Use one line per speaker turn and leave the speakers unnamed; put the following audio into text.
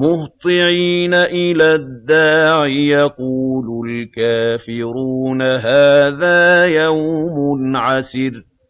مُهْطِعِينَ إِلَى الدَّاعِ يَقُولُ الْكَافِرُونَ هَٰذَا يَوْمٌ عَسِرٌ